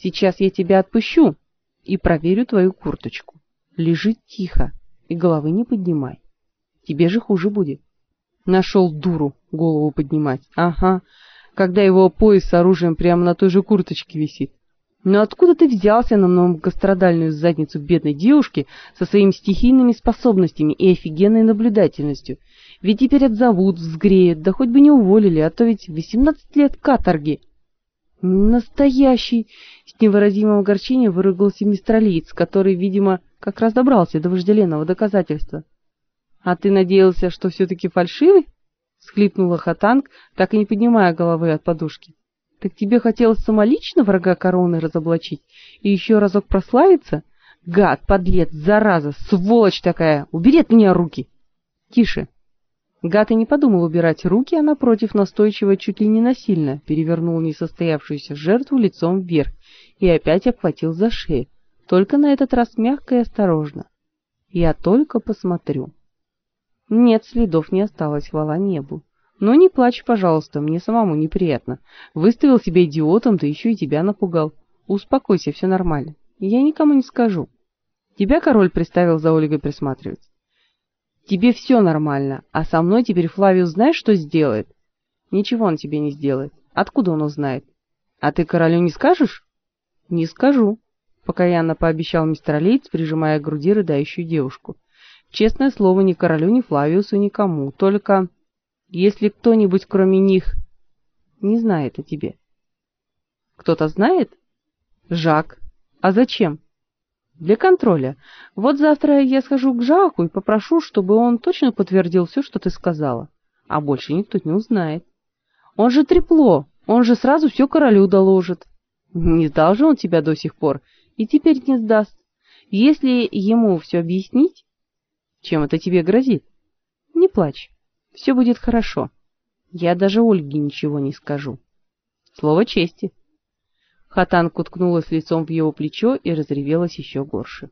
Сейчас я тебя отпущу и проверю твою курточку. Лежи тихо и головы не поднимай. Тебе же хуже будет. Нашел дуру голову поднимать. Ага, когда его пояс с оружием прямо на той же курточке висит. Но откуда ты взялся на многострадальную задницу бедной девушки со своими стихийными способностями и офигенной наблюдательностью? Ведь теперь отзовут, взгреют, да хоть бы не уволили, а то ведь восемнадцать лет каторги. Настоящий! С невыразимым огорчением выругался мистер Лиц, который, видимо, как раз добрался до вожделенного доказательства. А ты надеялся, что все-таки фальшивый? Схлипнула Хатанг, так и не поднимая головы от подушки. Так тебе хотелось самолично врага короны разоблачить и еще разок прославиться? Гад, подлец, зараза, сволочь такая! Убери от меня руки! Тише! Гад и не подумал убирать руки, а напротив настойчиво, чуть ли не насильно, перевернул несостоявшуюся жертву лицом вверх и опять обхватил за шею, только на этот раз мягко и осторожно. Я только посмотрю. Нет, следов не осталось, хвала небу. Но не плачь, пожалуйста, мне самому неприятно. Выставил себя идиотом, да еще и тебя напугал. Успокойся, все нормально. Я никому не скажу. Тебя король приставил за Ольгой присматривать. Тебе все нормально, а со мной теперь Флавиус знаешь, что сделает? Ничего он тебе не сделает. Откуда он узнает? А ты королю не скажешь? Не скажу, покаянно пообещал мистер Лейтс, прижимая к груди рыдающую девушку. Честное слово, ни королю, ни Флавиусу, никому. Только если кто-нибудь кроме них не знает о тебе. Кто-то знает? Жак. А зачем? Для контроля. Вот завтра я схожу к Жаку и попрошу, чтобы он точно подтвердил все, что ты сказала. А больше никто не узнает. Он же трепло, он же сразу все королю доложит. Не сдал же он тебя до сих пор, и теперь не сдаст. Если ему все объяснить, чем это тебе грозит, не плачь, все будет хорошо. Я даже Ольге ничего не скажу. Слово чести. Хатанка уткнулась лицом в его плечо и разревелась еще горше.